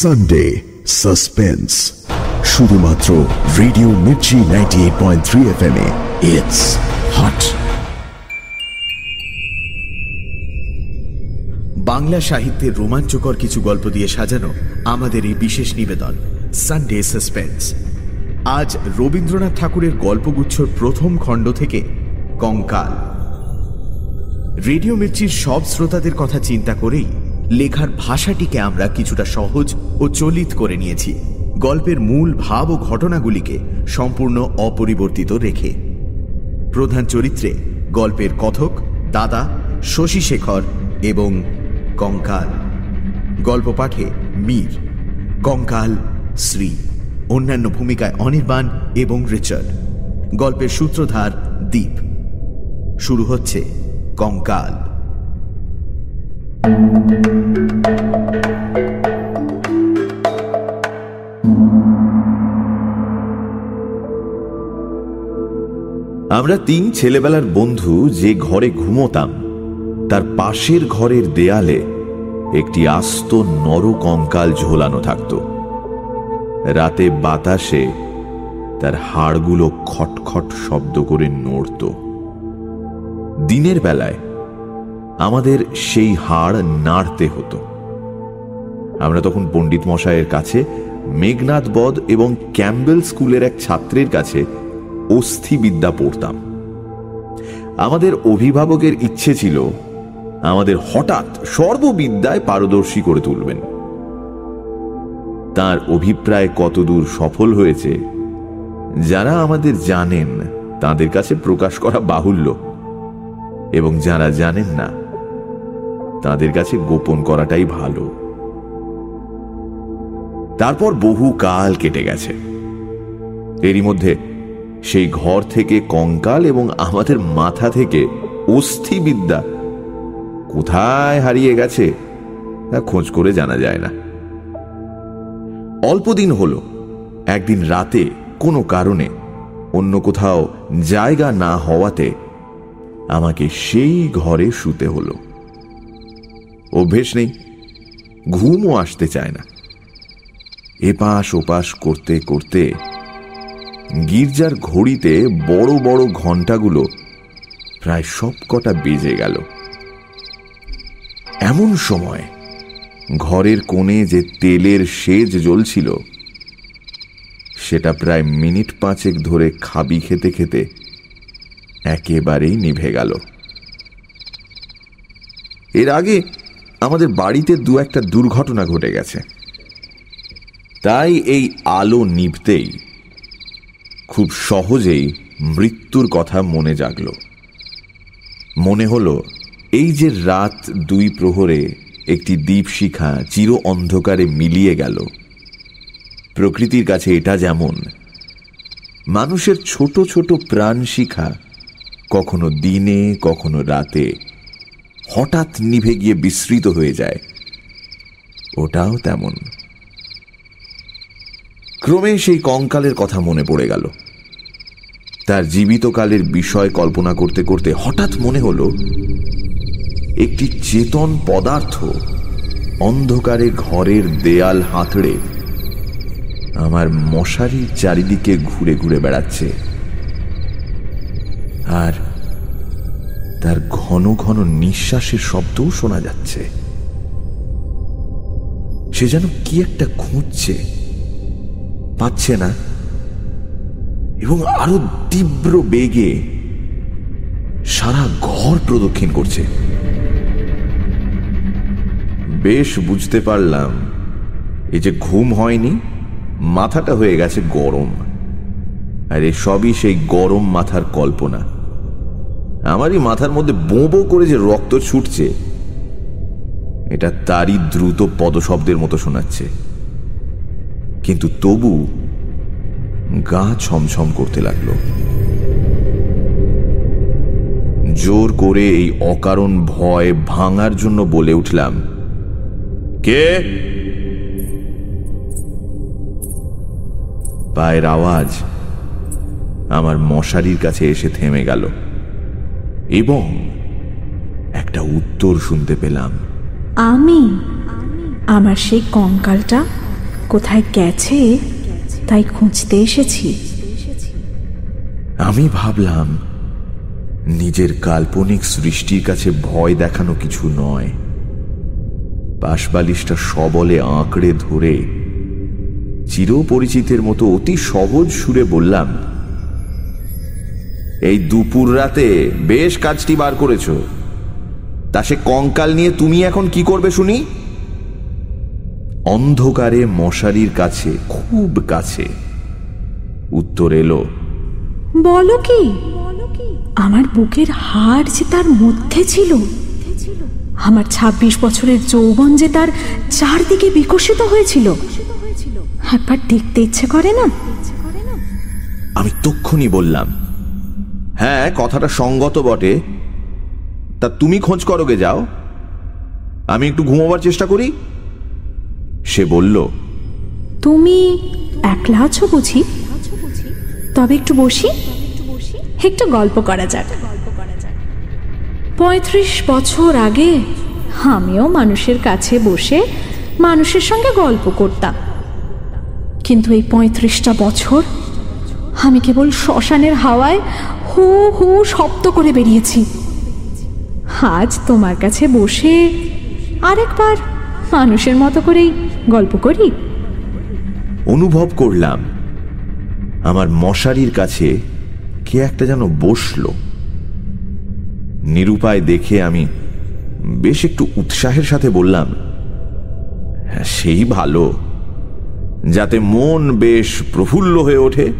Sunday suspense শুধুমাত্র radio Mirchi ninety eight point three F M it's hot Bangla সাহিত্যের রোমাঞ্চকর কিছু গল্প দিয়ে সাজানো আমাদের এই বিশেষ নিবেদন সানডে সাসপেন্স আজ রবীন্দ্রনাথ ঠাকুরের গল্পগুচ্ছর প্রথম খণ্ড থেকে কঙ্কাল। রেডিও মির্চির সব শ্রোতাদের কথা চিন্তা করেই লেখার ভাষাটিকে আমরা কিছুটা সহজ ও চলিত করে নিয়েছি। গল্পের মূল ভাব ও ঘটনাগুলিকে সম্পূর্ণ অপরিবর্তিত রেখে। প্রধান চরিত্রে গল্পের কথক, দাদা, শশী শেখর এবং কঙ্কাল। গল্প পাঠে মীর, কঙ্কাল, শ্রী, অন্যান্য ভূমিকায় অনির্বাণ এবং রিচার্ড। গল্পের সূত্রধার দ্বীপ শুরু হচ্ছে কঙ্কাল। আমরা তিন ছেলেবেলার বন্ধু যে ঘরে ঘুমোতাম, তার পাশের ঘরের দেয়ালে একটি আস্ত নর কঙ্কাল ঝোলানো থাকত। রাতে বাতাসে তার হাড়গুলো খটখট শব্দ করে নড়ত। দিনের বেলায় আমাদের সেই হাড় নাড়তে হতো। আমরা তখন পণ্ডিত মশাইয়ের কাছে মেঘনাথ বধ এবং ক্যাম্বেল স্কুলের এক ছাত্রের কাছে অস্থিবিদ্যা পড়তাম। আমাদের অভিভাবকের ইচ্ছে ছিল, আমাদের হঠাৎ সর্ববিদ্যায় পারদর্শী করে তুলবেন। তার অভিপ্রায় কতদূর সফল হয়েছে, যারা আমাদের জানেন, তাদের কাছে প্রকাশ করা বাহুল্য। এবং যারা জানেন না তাদের কাছে গোপন করাটাই ভালো। তারপর বহু কাল কেটে গেছে। এরই মধ্যে সেই ঘর থেকে কঙ্কাল এবং আমাদের মাথা থেকে অস্থিবিদ্যা কোথায় হারিয়ে গেছে তা খোঁজ করে জানা যায় না। অল্পদিন হলো, একদিন রাতে কোনো কারণে অন্য কোথাও জায়গা না হওয়াতে আমাকে সেই ঘরে শুতে হলো। অভ্যেস নেই। ঘুমও আসতে চায় না। এপাশ ওপাশ করতে করতে গির্জার ঘড়িতে বড় বড় ঘন্টাগুলো প্রায় সব কটা বেজে গেল। এমন সময় ঘরের কোণে যে তেলের সেজ জ্বলছিল, সেটা প্রায় মিনিট পাঁচেক ধরে খাবি খেতে খেতে একেবারেই নিভে গেল। এর আগে আমাদের বাড়িতে দু একটা দুর্ঘটনা ঘটে গেছে। তাই এই আলো নিভতেই খুব সহজেই মৃত্যুর কথা মনে জাগল। মনে হলো, এই যে রাত দুই প্রহরে একটি দ্বীপশিখা চির অন্ধকারে মিলিয়ে গেল, প্রকৃতির কাছে এটা যেমন, মানুষের ছোট ছোট প্রাণ শিখা কখনো দিনে, কখনো রাতে হঠাৎ নিভে গিয়ে বিস্মৃত হয়ে যায়। ওটাও তেমন। ক্রমে সেই কঙ্কালের কথা মনে পড়ে গেল। তার জীবিতকালের বিষয় কল্পনা করতে করতে হঠাৎ মনে হলো, একটি চেতন পদার্থ অন্ধকারে ঘরের দেয়াল হাতড়ে আমার মশারির চারিদিকে ঘুরে ঘুরে বেড়াচ্ছে। আর তার ঘন ঘন নিঃশ্বাসের শব্দও শোনা যাচ্ছে। সে যেন কি একটা খুঁজছে, পাচ্ছে না, এবং আরও তীব্র বেগে সারা ঘর প্রদক্ষিণ করছে। বেশ বুঝতে পারলাম, এই যে ঘুম হয়নি, মাথাটা হয়ে গেছে গরম। আর সবই সেই গরম মাথার কল্পনা। আমারই মাথার মধ্যে বোঁবো করে যে রক্ত ছুটছে, এটা তারই দ্রুত পদশব্দের মতো শোনাচ্ছে। কিন্তু তবু গা ছমছম করতে লাগল। জোর করে এই অকারণ ভয় ভাঙার জন্য বলে উঠলাম, কে? পায়ের আওয়াজ আমার মশারির কাছে এসে থেমে গেল। এবং একটা উত্তর শুনতে পেলাম। আমি? আমার সেই কঙ্কালটা কোথায় গেছে তাই খুঁজতে এসেছি। আমি ভাবলাম নিজের কাল্পনিক সৃষ্টির কাছে ভয় দেখানো কিছু নয়। পাশবালিশটা সবলে আঁকড়ে ধরে চিরপরিচিতের মতো অতি সহজ সুরে বললাম এই দুপুর রাতে বেশ কাজটি বার করেছ। তা সে কঙ্কাল নিয়ে তুমি এখন কি করবে শুনি? অন্ধকারে মশারির কাছে খুব কাছে। উত্তর এলো বলো কি? আমার বুকের হাড় যে তার মধ্যে ছিল আমার ২৬ বছরের যৌবন যে তার চারদিকে বিকশিত হয়েছিল। একবার দেখতে ইচ্ছে করে না? আমি তক্ষুনি বললাম হ্যাঁ কথাটা সঙ্গত বটে। তা তুমি খোঁজ করোগে যাও। আমি একটু ঘুমোবার চেষ্টা করি। সে বলল, তুমি একলা আছো বুঝি? তবে একটু বসি। একটু গল্প করা যাক। পঁয়ত্রিশ বছর আগে আমিও মানুষের কাছে বসে মানুষের সঙ্গে গল্প করতাম। কিন্তু এই পঁয়ত্রিশটা বছর আমি কেবল শ্মশানের হাওয়ায় হু হু শব্দ করে বেরিয়েছি। আজ তোমার কাছে বসে আরেকবার মানুষের মতো করেই গল্প করি। অনুভব করলাম আমার মশারির কাছে কে একটা যেন বসল। নিরুপায় দেখে আমি বেশ একটু উৎসাহের সাথে বললাম "হ্যাঁ, সেই ভালো। যাতে মন বেশ প্রফুল্ল হয়ে ওঠে।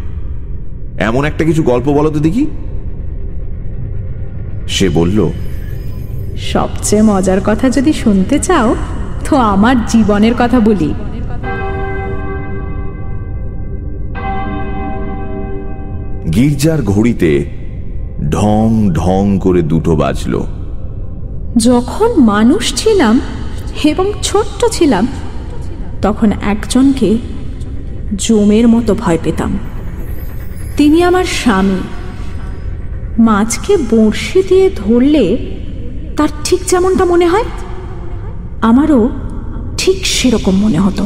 এমন একটা কিছু গল্প বলো তো দেখি। সে বলল সবচেয়ে মজার কথা যদি শুনতে চাও তো আমার জীবনের কথা বলি। গির্জার ঘড়িতে ঢং ঢং করে দুটো বাজলো। যখন মানুষ ছিলাম এবং ছোট্ট ছিলাম তখন একজনকে জমের মতো ভয় পেতাম। তিনি আমার স্বামী। মাছকে বড়শি দিয়ে ধরলে তার ঠিক যেমনটা মনে হয়, আমারও ঠিক সেরকম মনে হতো।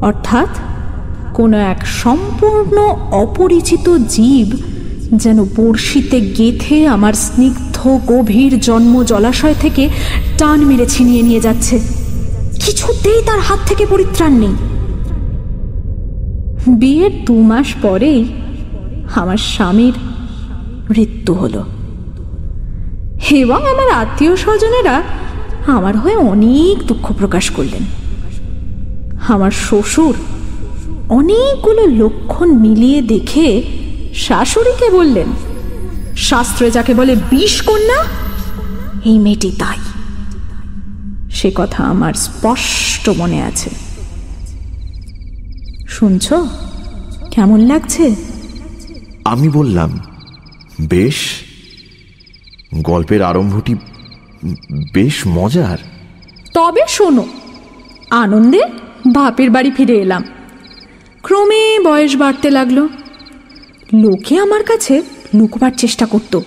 অর্থাৎ কোনো এক সম্পূর্ণ অপরিচিত জীব যেন বড়শিতে গেথে আমার স্নিগ্ধ গভীর জন্ম জলাশয় থেকে টান মেরে ছিনিয়ে নিয়ে যাচ্ছে। কিছুতেই তার হাত থেকে পরিত্রাণ নেই। বিয়ের দু মাস পরেই আমার স্বামীর মৃত্যু হলো। এবং আমার আত্মীয় স্বজনেরা আমার হয়ে অনেক দুঃখ প্রকাশ করলেন। আমার শ্বশুর অনেকগুলো লক্ষণ মিলিয়ে দেখে শাশুড়িকে বললেন, শাস্ত্রে যাকে বলে বিষ কন্যা, এই মেয়েটি তাই। সে কথা আমার স্পষ্ট মনে আছে। শুনছ? কেমন লাগছে? আমি বললাম বেশ। গল্পের আরম্ভটি বেশ মজার। তবে শোনো আনন্দে বাপের বাড়ি ফিরে এলাম। ক্রমে বয়স বাড়তে লাগল। লোকে আমার কাছে লুকোবার চেষ্টা করত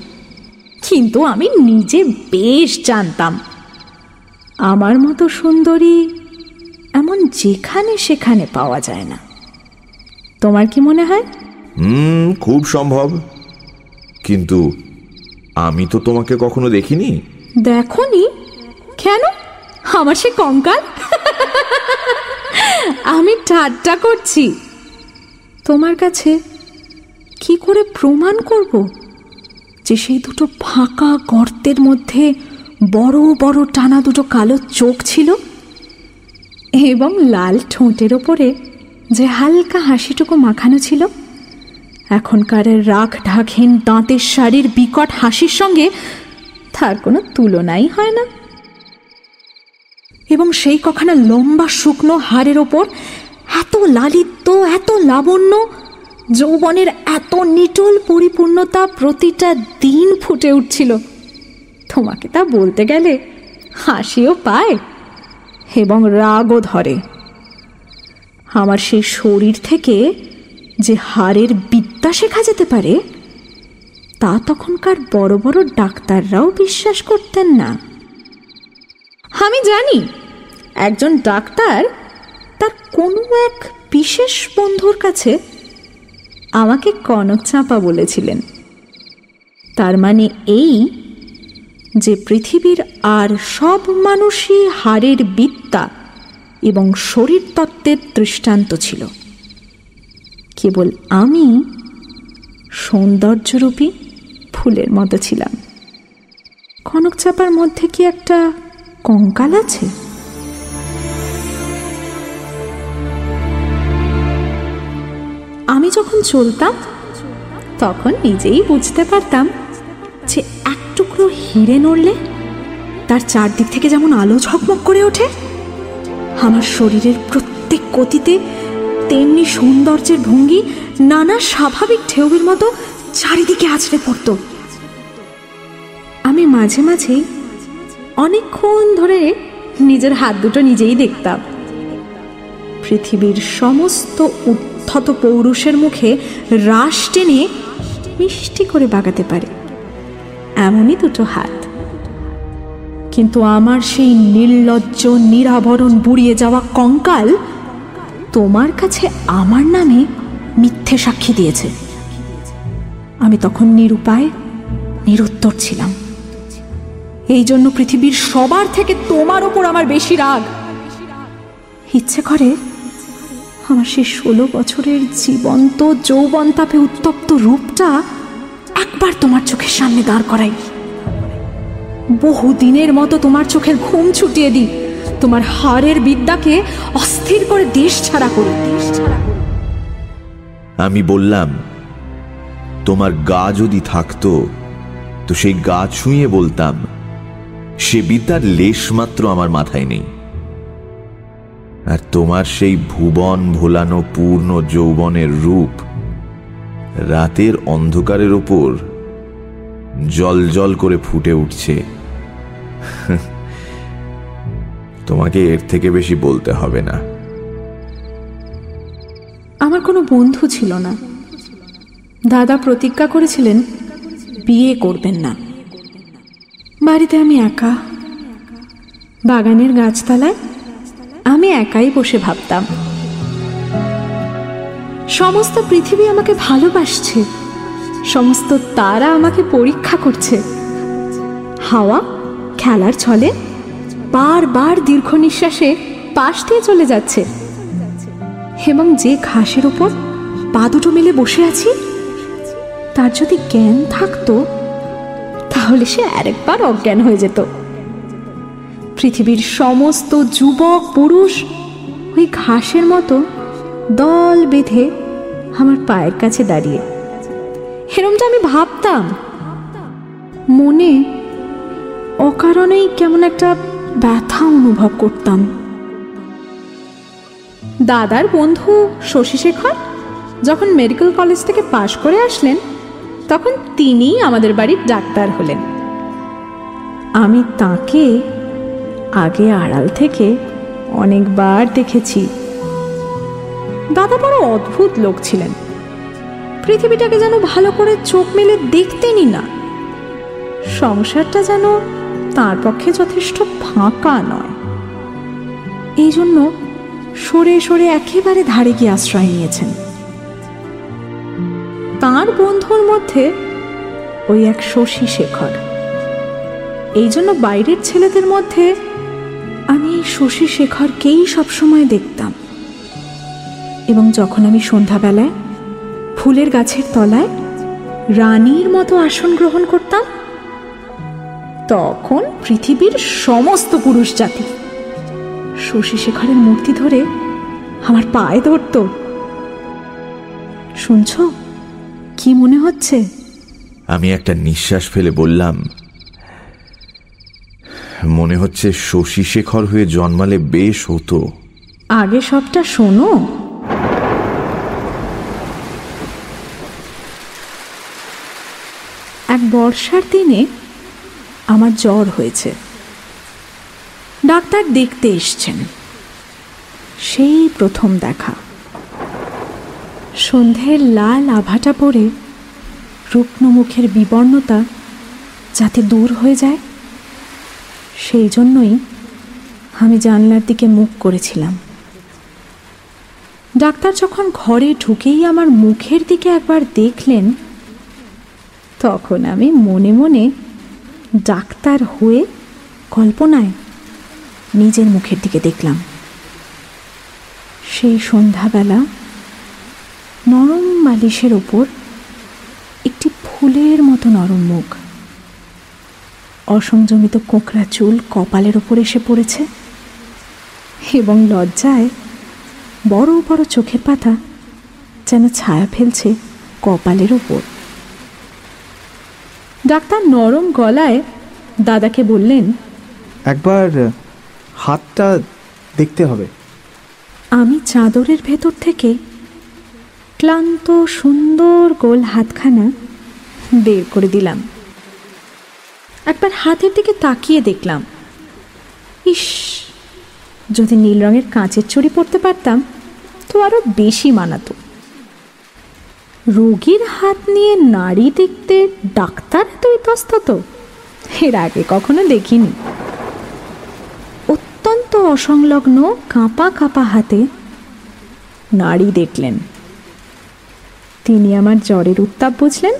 কিন্তু আমি নিজে বেশ জানতাম। আমার মতো সুন্দরী এমন যেখানে সেখানে পাওয়া যায় না। তোমার কি মনে হয়? হুম খুব সম্ভব। কিন্তু আমি তো তোমাকে কখনো দেখিনি। দেখনি? কেন? আমার সে কঙ্কাল? আমি ঠাট্টা করছি। তোমার কাছে কি করে প্রমাণ করব যে সেই দুটো ফাঁকা গর্তের মধ্যে বড় বড় টানা দুটো কালো চোখ ছিল? এবং লাল ঠোঁটের ওপরে যে হালকা হাসিটুকু মাখানো ছিল, এখনকার রাগ ঢাকহীন দাঁতের শাড়ির বিকট হাসির সঙ্গে তার কোনো তুলনাই হয় না। এবং সেই কখানা লম্বা শুকনো হাড়ের ওপর এত লালিত্য, এত লাবণ্য, যৌবনের এত নিটল পরিপূর্ণতা প্রতিটা দিন ফুটে উঠছিল। তোমাকে তা বলতে গেলে হাসিও পায় এবং রাগও ধরে। আমার সেই শরীর থেকে যে হাড়ের বিদ্যা শেখা যেতে পারে, তা তখনকার বড় বড় ডাক্তাররাও বিশ্বাস করতেন না। আমি জানি, একজন ডাক্তার তার কোনো এক বিশেষ বন্ধুর কাছে আমাকে কনক চাঁপা বলেছিলেন। তার মানে এই যে পৃথিবীর আর সব মানুষই হাড়ের বিদ্যা এবং শরীর তত্ত্বের দৃষ্টান্ত ছিল। কেবল আমি সৌন্দর্যরূপী ফুলের মতো ছিলাম। কনক চাপার মধ্যে কি একটা কঙ্কাল আছে? আমি যখন চলতাম, তখন নিজেই বুঝতে পারতাম যে এক টুকরো হিরে নড়লে তার চারদিক থেকে যেমন আলো ঝকমক করে ওঠে আমার শরীরের প্রত্যেক গতিতে তেমনি সৌন্দর্যের ভঙ্গি নানা স্বাভাবিক ঢেউয়ের মতো চারিদিকে আছড়ে পড়ত। আমি মাঝে মাঝেই অনেকক্ষণ ধরে নিজের হাত দুটো নিজেই দেখতাম। পৃথিবীর সমস্ত উদ্ধত পৌরুষের মুখে রাশ টেনে মিষ্টি করে বাগাতে পারে। এমনই দুটো হাত। কিন্তু আমার সেই নির্লজ্জ নিরাবরণ বুড়িয়ে যাওয়া কঙ্কাল তোমার কাছে আমার নামে মিথ্যে সাক্ষী দিয়েছে। আমি তখন নিরুপায়, নিরুত্তর ছিলাম। এই জন্য পৃথিবীর সবার থেকে তোমার ওপর আমার বেশি রাগ। ইচ্ছে করে আমার সেই ষোলো বছরের জীবন্ত যৌবন তাপে উত্তপ্ত রূপটা একবার তোমার চোখের সামনে দাঁড় করাই। বহু দিনের মতো তোমার চোখের ঘুম ছুটিয়ে দিই। তোমার হারের বিদ্যাকে অস্থির করে দেশ ছাড়া করি, দেশ ছাড়া আমি বললাম, তোমার গা যদি থাকতো, তো সেই গা ছুঁয়ে বলতাম, সে বিদ্যার লেশ মাত্র আমার মাথায় নেই। আর তোমার সেই ভুবন ভোলানো পূর্ণ যৌবনের রূপ রাতের অন্ধকারের ওপর জল জল করে ফুটে উঠছে। তোমাকে এর থেকে বেশি বলতে হবে না। আমার কোনো বন্ধু ছিল না। দাদা প্রতিজ্ঞা করেছিলেন, বিয়ে করবেন না। বাড়িতে আমি একা। বাগানের গাছতলায় আমি একাই বসে ভাবতাম। সমস্ত পৃথিবী আমাকে ভালোবাসছে। সমস্ত তারা আমাকে পরীক্ষা করছে। হাওয়া খেলার ছলে বারবার দীর্ঘ নিঃশ্বাসে পাশ দিয়ে চলে যাচ্ছে। এবং যে ঘাসের ওপর পা দুটো মেলে বসে আছি, তার যদি জ্ঞান থাকতো, তাহলে সে আরেকবার অজ্ঞান হয়ে যেত। পৃথিবীর সমস্ত যুবক, পুরুষ ওই ঘাসের মতো দল বেঁধে আমার পায়ের কাছে দাঁড়িয়ে। এরমটা আমি ভাবতাম। মনে অকারণেই কেমন একটা ব্যথা অনুভব করতাম। দাদার বন্ধু শশীশেখর যখন মেডিকেল কলেজ থেকে পাশ করে আসলেন, তখন তিনিই আমাদের বাড়ির ডাক্তার হলেন। আমি তাকে আগে আড়াল থেকে অনেকবার দেখেছি। দাদা বড় অদ্ভুত লোক ছিলেন। পৃথিবীটাকে যেন ভালো করে চোখ মেলে দেখতেনই না। সংসারটা যেন তার পক্ষে যথেষ্ট ফাঁকা নয়। এই জন্য সরে সরে একেবারে ধারে গিয়ে আশ্রয় নিয়েছেন। তার বন্ধুর মধ্যে ওই এক শশী শেখর। এই জন্য বাইরের ছেলেদের মধ্যে আমি এই শশী শেখরকেই সবসময় দেখতাম। এবং যখন আমি সন্ধ্যাবেলায় ফুলের গাছের তলায় রানীর মতো আসন গ্রহণ করতাম। তখন পৃথিবীর সমস্ত পুরুষ জাতি। শশী শেখরের মূর্তি ধরে আমার পায়ে ধরত। শুনছ? কি মনে হচ্ছে? আমি একটা নিঃশ্বাস ফেলে বললাম মনে হচ্ছে শশী শেখর হয়ে জন্মালে বেশ হতো। আগে সবটা শোনো। বর্ষার দিনে আমার জ্বর হয়েছে। ডাক্তার দেখতে এসছেন। সেই প্রথম দেখা। সন্ধ্যের লাল আভাটা পড়ে রুগ্ন মুখের বিবর্ণতা যাতে দূর হয়ে যায়, সেই জন্যই আমি জানলার দিকে মুখ করেছিলাম। ডাক্তার যখন ঘরে ঢুকেই আমার মুখের দিকে একবার দেখলেন তখন আমি মনে মনে ডাক্তার হয়ে কল্পনায় নিজের মুখের দিকে দেখলাম। সেই সন্ধ্যাবেলা নরম বালিশের ওপর একটি ফুলের মতো নরম মুখ। অসংযমিত কোঁকড়া চুল কপালের ওপর এসে পড়েছে এবং লজ্জায় বড় বড় চোখের পাতা যেন ছায়া ফেলছে কপালের ওপর। ডাক্তার নরম গলায় দাদাকে বললেন একবার হাতটা দেখতে হবে। আমি চাদরের ভেতর থেকে ক্লান্ত সুন্দর গোল হাতখানা বের করে দিলাম। একবার হাতের দিকে তাকিয়ে দেখলাম। ইস যদি নীল রঙের কাঁচের চুড়ি পরতে পারতাম তো আরও বেশি মানাতো। রোগীর হাত নিয়ে নাড়ি দেখতে ডাক্তার এত ইতস্তত এর আগে কখনো দেখিনি। অত্যন্ত অসংলগ্ন কাঁপা কাঁপা হাতে নাড়ি দেখলেন। তিনি আমার জ্বরের উত্তাপ বুঝলেন।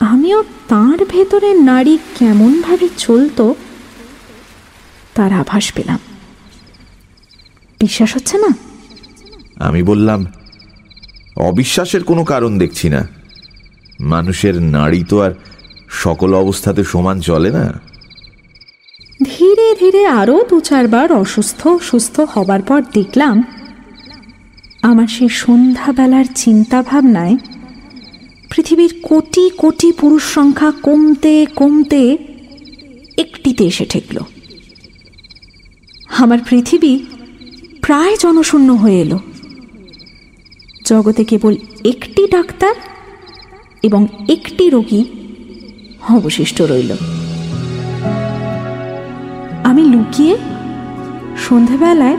আমিও তার ভেতরে নারী কেমনভাবে চলতো, তার আভাস পেলাম। বিশ্বাস হচ্ছে না? আমি বললাম অবিশ্বাসের কোনো কারণ দেখছি না। মানুষের নাড়ি তো আর সকল অবস্থাতে সমান চলে না। ধীরে ধীরে আরও দু চারবার অসুস্থ সুস্থ হবার পর দেখলাম, আমার সেই সন্ধ্যাবেলার চিন্তা ভাবনায় পৃথিবীর কোটি কোটি পুরুষ সংখ্যা কমতে কমতে একটিতে এসে ঠেকল। আমার পৃথিবী প্রায় জনশূন্য হয়ে এলো। জগতে কেবল একটি ডাক্তার এবং একটি রোগী অবশিষ্ট রইল। আমি লুকিয়ে সন্ধেবেলায়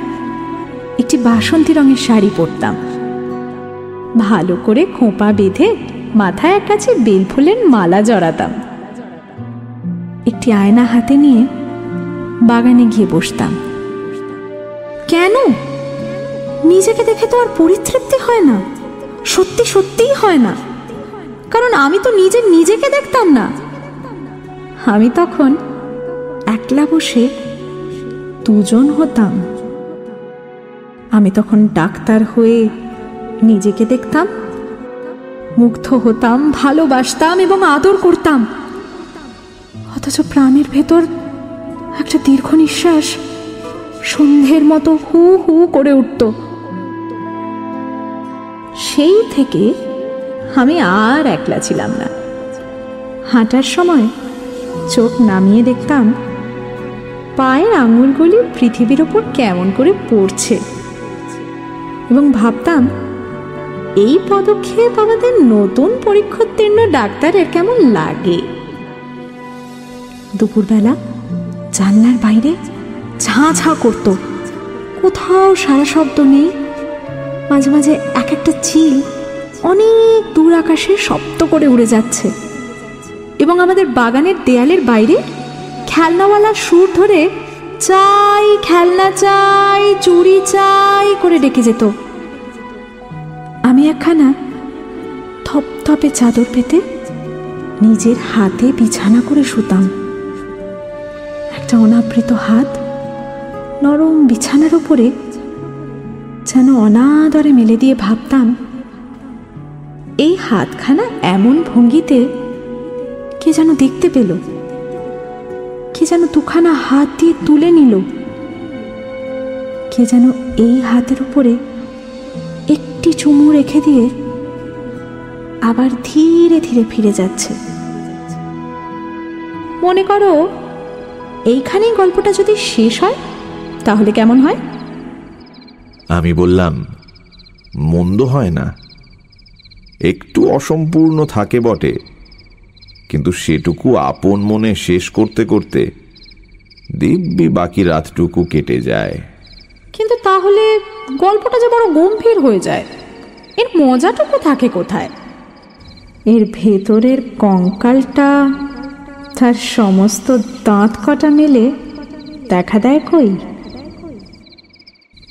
একটি বাসন্তী রঙের শাড়ি পরতাম। ভালো করে খোঁপা বেঁধে মাথায় কাছে বেলফুলের মালা জড়াতাম। একটি আয়না হাতে নিয়ে বাগানে গিয়ে বসতাম। কেন? নিজেকে দেখে তো আর পরিতৃপ্তি হয় না। সত্যি সত্যিই হয় না। কারণ আমি তো নিজে নিজেকে দেখতাম না। আমি তখন একলা বসে দুজন হতাম। আমি তখন ডাক্তার হয়ে নিজেকে দেখতাম, মুগ্ধ হতাম, ভালোবাসতাম এবং আদর করতাম। অথচ প্রাণের ভেতর একটা দীর্ঘ নিঃশ্বাস সন্ধ্যের মতো হু হু করে উঠত। সেই থেকে আমি আর একলা ছিলাম না। হাঁটার সময় চোখ নামিয়ে দেখতাম পায়ের আঙুলগুলি পৃথিবীর ওপর কেমন করে পড়ছে। এবং ভাবতাম, এই পদক্ষেপ আমাদের নতুন পরীক্ষোত্তীর্ণ ডাক্তারের কেমন লাগে? দুপুরবেলা জানলার বাইরে ঝাঁ ঝাঁ করতো। কোথাও সারা শব্দ নেই। মাঝে মাঝে এক একটা চিল অনেক দূর আকাশে শব্দ করে উড়ে যাচ্ছে। এবং আমাদের বাগানের দেয়ালের বাইরে খেলনাওয়ালা সুর ধরে, চাই, খেলনা চাই চুরি চাই করে ডেকে যেত। আমি একখানা থপথপে চাদর পেতে নিজের হাতে বিছানা করে শুতাম। একটা অনাবৃত হাত নরম বিছানার উপরে যেন অনাদরে মেলে দিয়ে ভাবতাম, এই হাতখানা এমন ভঙ্গিতে কে যেন দেখতে পেল, কে যেন দুখানা হাত দিয়ে তুলে নিল, কে যেন এই হাতের উপরে একটি চুমু রেখে দিয়ে আবার ধীরে ধীরে ফিরে যাচ্ছে। মনে করো, এইখানেই গল্পটা যদি শেষ হয়, তাহলে কেমন হয়? আমি বললাম মন্দ হয় না। একটু অসম্পূর্ণ থাকে বটে কিন্তু সেটুকু আপন মনে শেষ করতে করতে দিব্যি বাকি রাতটুকু কেটে যায়। কিন্তু তাহলে গল্পটা যে বড় গম্ভীর হয়ে যায় এর মজাটুকু থাকে কোথায়? এর ভেতরের কঙ্কালটা তার সমস্ত দাঁত কটা মেলে দেখা দেয় কই?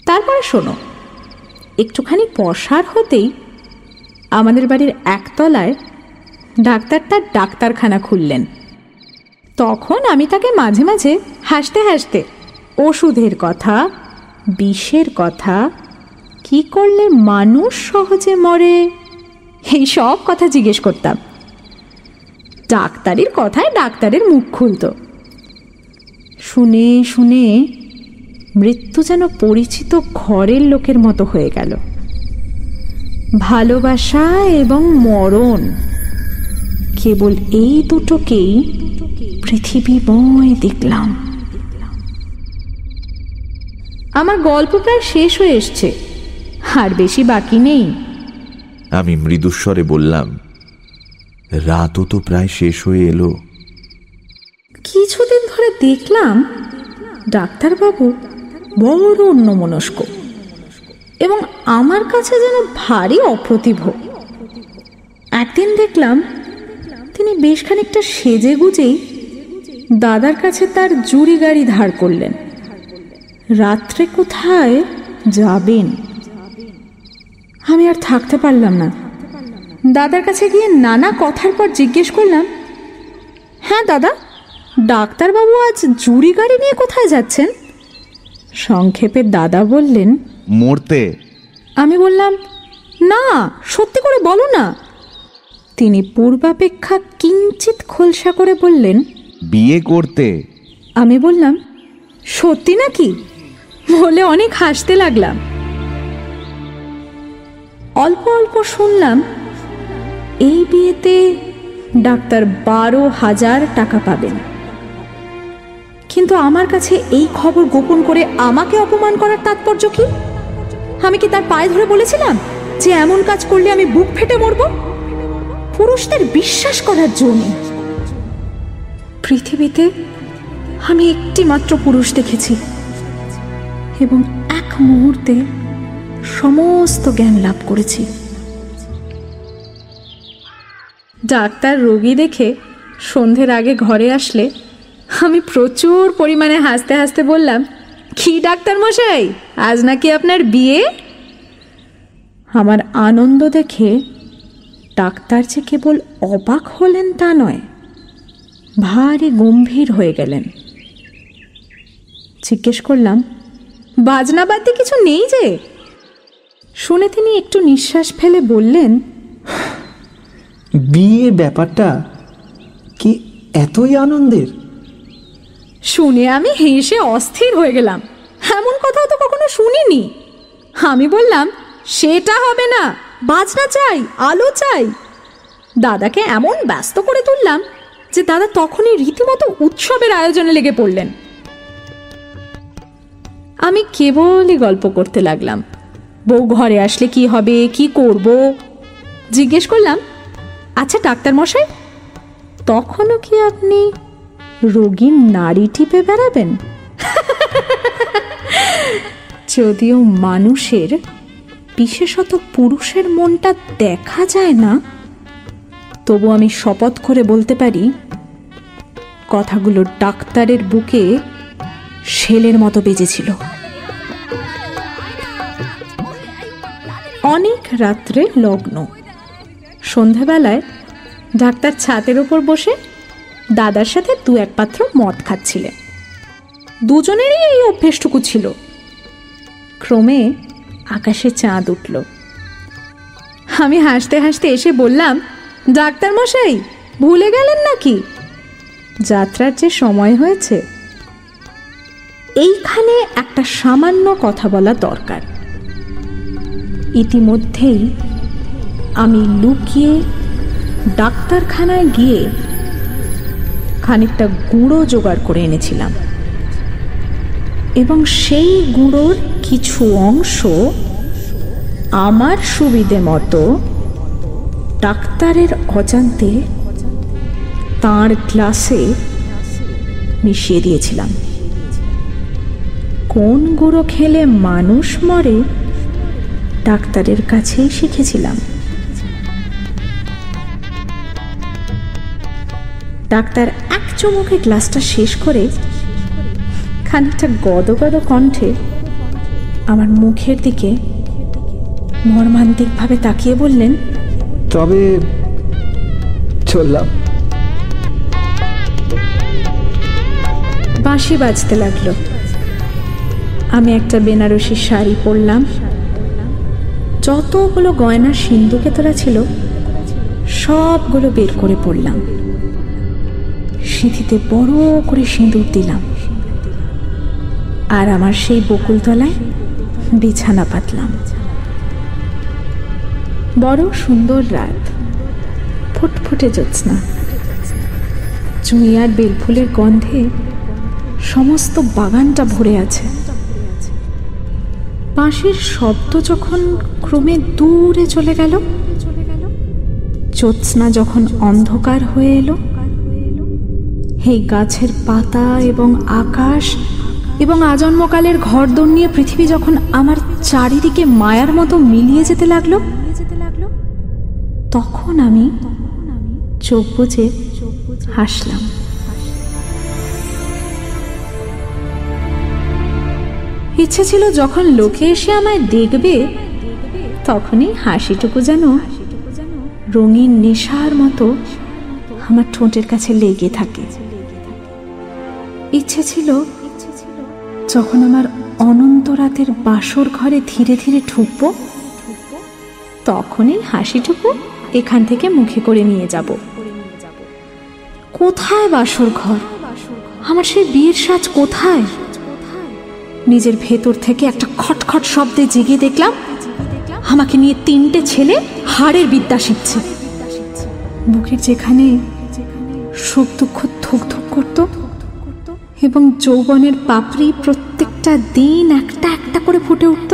তারপরে শোনো, একটুখানি পশার হতেই আমাদের বাড়ির একতলায় ডাক্তার তার ডাক্তারখানা খুললেন। তখন আমি তাকে মাঝে মাঝে হাসতে হাসতে, ওষুধের কথা, বিষের কথা, কি করলে মানুষ সহজে মরে, এই সব কথা জিজ্ঞেস করতাম। ডাক্তারির কথায় ডাক্তারের মুখ খুলত। শুনে শুনে মৃত্যু যেন পরিচিত ঘরের লোকের মতো হয়ে গেল। ভালোবাসা এবং মরণ কেবল এই দুটোকেই পৃথিবীময় দেখলাম। আমার গল্প প্রায় শেষ হয়ে এসছে আর বেশি বাকি নেই। আমি মৃদুস্বরে বললাম রাতও তো প্রায় শেষ হয়ে এলো। কিছুদিন ধরে দেখলাম ডাক্তারবাবু বড় অন্যমনস্ক। এবং আমার কাছে যেন ভারী অপ্রতিভ। একদিন দেখলাম তিনি বেশ খানিকটা সেজে গুজেই দাদার কাছে তার জুড়ি গাড়ি ধার করলেন। রাত্রে কোথায় যাবেন? আমি আর থাকতে পারলাম না। দাদার কাছে গিয়ে নানা কথার পর জিজ্ঞেস করলাম হ্যাঁ দাদা, ডাক্তারবাবু আজ জুড়ি গাড়ি নিয়ে কোথায় যাচ্ছেন? সংক্ষেপে দাদা বললেন মরতে। আমি বললাম না সত্যি করে বলো না। তিনি পূর্বাপেক্ষা কিঞ্চিত খোলসা করে বললেন বিয়ে করতে। আমি বললাম সত্যি নাকি? বলে অনেক হাসতে লাগলাম। অল্প অল্প শুনলাম এই বিয়েতে ডাক্তার বারো হাজার টাকা পাবেন। কিন্তু আমার কাছে এই খবর গোপন করে আমাকে অপমান করার তাৎপর্য কি? আমি কি তার পায়ে ধরে বলেছিলাম যে এমন কাজ করলে আমি বুক ফেটে মরব? পুরুষদের বিশ্বাস করার জন্য পৃথিবীতে আমি একটি মাত্র পুরুষ দেখেছি এবং এক মুহূর্তে সমস্ত জ্ঞান লাভ করেছি। ডাক্তার রোগী দেখে সন্ধ্যের আগে ঘরে আসলে আমি প্রচুর পরিমাণে হাসতে হাসতে বললাম, কি ডাক্তার মশাই? আজ নাকি আপনার বিয়ে? আমার আনন্দ দেখে ডাক্তার যে কেবল অবাক হলেন তা নয়, ভারী গম্ভীর হয়ে গেলেন। জিজ্ঞেস করলাম, বাজনা বাদ্যে কিছু নেই যে? শুনে তিনি একটু নিঃশ্বাস ফেলে বললেন, বিয়ে ব্যাপারটা কি এতই আনন্দের? শুনে আমি হেসে অস্থির হয়ে গেলাম। এমন কথাও তো কখনো শুনিনি। আমি বললাম, সেটা হবে না, বাজনা চাই, আলো চাই। দাদাকে এমন ব্যস্ত করে তুললাম যে দাদা তখনই রীতিমতো উৎসবের আয়োজনে লেগে পড়লেন। আমি কেবলই গল্প করতে লাগলাম। বউ ঘরে আসলে কি হবে, কি করব? জিজ্ঞেস করলাম আচ্ছা ডাক্তার মশাই তখনও কি আপনি রোগীর নারী টিপে বেড়াবেন? যদিও মানুষের, বিশেষত পুরুষের মনটা দেখা যায় না, তবু আমি শপথ করে বলতে পারি, কথাগুলো ডাক্তারের বুকে শেলের মতো বেজেছিল। অনেক রাত্রে লগ্ন। সন্ধেবেলায় ডাক্তার ছাতের ওপর বসে দাদার সাথে দু এক পাত্র মদ খাচ্ছিলেন দুজনেরই এই অভ্যেসটুকু ছিল। ক্রমে আকাশে চাঁদ উঠল। আমি হাসতে হাসতে এসে বললাম, ডাক্তার মশাই, ভুলে গেলেন নাকি? যাত্রার যে সময় হয়েছে, এইখানে একটা সামান্য কথা বলা দরকার। ইতিমধ্যেই আমি লুকিয়ে ডাক্তারখানায় গিয়ে খানিকটা গুঁড়ো জোগাড় করে এনেছিলাম। এবং সেই গুঁড়োর কিছু অংশ আমার সুবিধে মতো ডাক্তারের অজান্তে তার গ্লাসে মিশিয়ে দিয়েছিলাম। কোন গুঁড়ো খেলে মানুষ মরে, ডাক্তারের কাছেই শিখেছিলাম। ডাক্তার এক চুমুকে গ্লাসটা শেষ করে খানিকটা গদ গদ কণ্ঠে আমার মুখের দিকে মর্মান্তিকভাবে তাকিয়ে বললেন তবে চললাম। বাঁশি বাজতে লাগল। আমি একটা বেনারসি শাড়ি পরলাম। যতগুলো গয়না সিন্ধুকে তোলা ছিল সবগুলো বের করে পড়লাম সিঁথিতে বড় করে সিঁদুর দিলাম। আর আমার সেই বকুলতলায় বিছানা পাতলাম। বড় সুন্দর রাত। ফুটফুটে জ্যোৎস্না। চুঁই আর বেলফুলের গন্ধে সমস্ত বাগানটা ভরে আছে। বাঁশির শব্দ যখন ক্রমে দূরে চলে গেল, জ্যোৎস্না যখন অন্ধকার হয়ে এলো এই গাছের পাতা এবং আকাশ এবং আজন্মকালের ঘরদোর নিয়ে পৃথিবী যখন আমার চারিদিকে মায়ার মতো মিলিয়ে যেতে লাগল, তখন আমি চোখ বুঝে হাসলাম। ইচ্ছে ছিল যখন লোকে এসে আমায় দেখবে, তখনই হাসিটুকু যেন রঙিন নেশার মতো আমার ঠোঁটের কাছে লেগে থাকে। ইচ্ছে ছিল যখন আমার অনন্ত রাতের বাসর ঘরে ধীরে ধীরে ঢুকব, তখনই হাসিটুকু এখান থেকে মুখে করে নিয়ে যাব। কোথায় বাসর ঘর? আমার সেই বিয়ের সাজ কোথায়? নিজের ভেতর থেকে একটা খটখট শব্দে জেগে দেখলাম, আমাকে নিয়ে তিনটে ছেলে হাড়ের বিদ্যা শিখছে। বুকের যেখানে সুখ দুঃখ ধুক ধুক করত এবং যৌবনের পাপড়ি প্রত্যেকটা দিন একটা একটা করে ফুটে উঠত।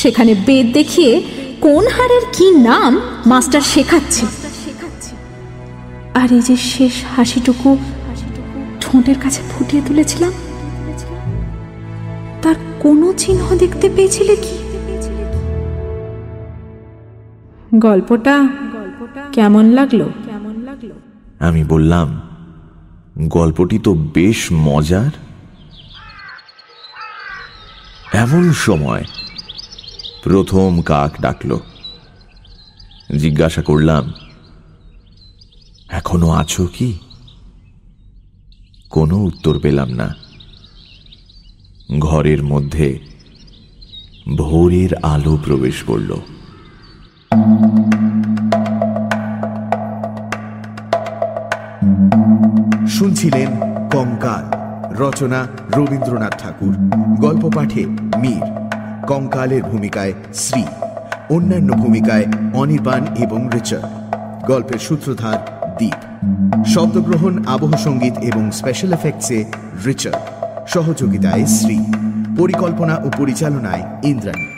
সেখানে বেদ দেখিয়ে কোন হারের কি নাম মাস্টার শেখাচ্ছে। আর এই যে শেষ হাসিটুকু ঠোঁটের কাছে ফুটিয়ে তুলেছিলাম, তার কোনো চিহ্ন দেখতে পেয়েছিলে কি? গল্পটা কেমন লাগল? কেমন লাগল আমি বললাম গল্পটি তো বেশ মজার। এমন সময় প্রথম কাক ডাকল। জিজ্ঞাসা করলাম, এখনও আছো কি? কোনো উত্তর পেলাম না। ঘরের মধ্যে ভোরের আলো প্রবেশ করল। শুনছিলেন কঙ্কাল। রচনা রবীন্দ্রনাথ ঠাকুর। গল্প পাঠে মীর। কঙ্কালের ভূমিকায় শ্রী। অন্যান্য ভূমিকায় অনির্বাণ এবং রিচার্ড। গল্পের সূত্রধার দ্বীপ শব্দগ্রহণ, আবহ সংগীত এবং স্পেশাল এফেক্টসে রিচার্ড। সহযোগিতায় শ্রী। পরিকল্পনা ও পরিচালনায় ইন্দ্রাণী।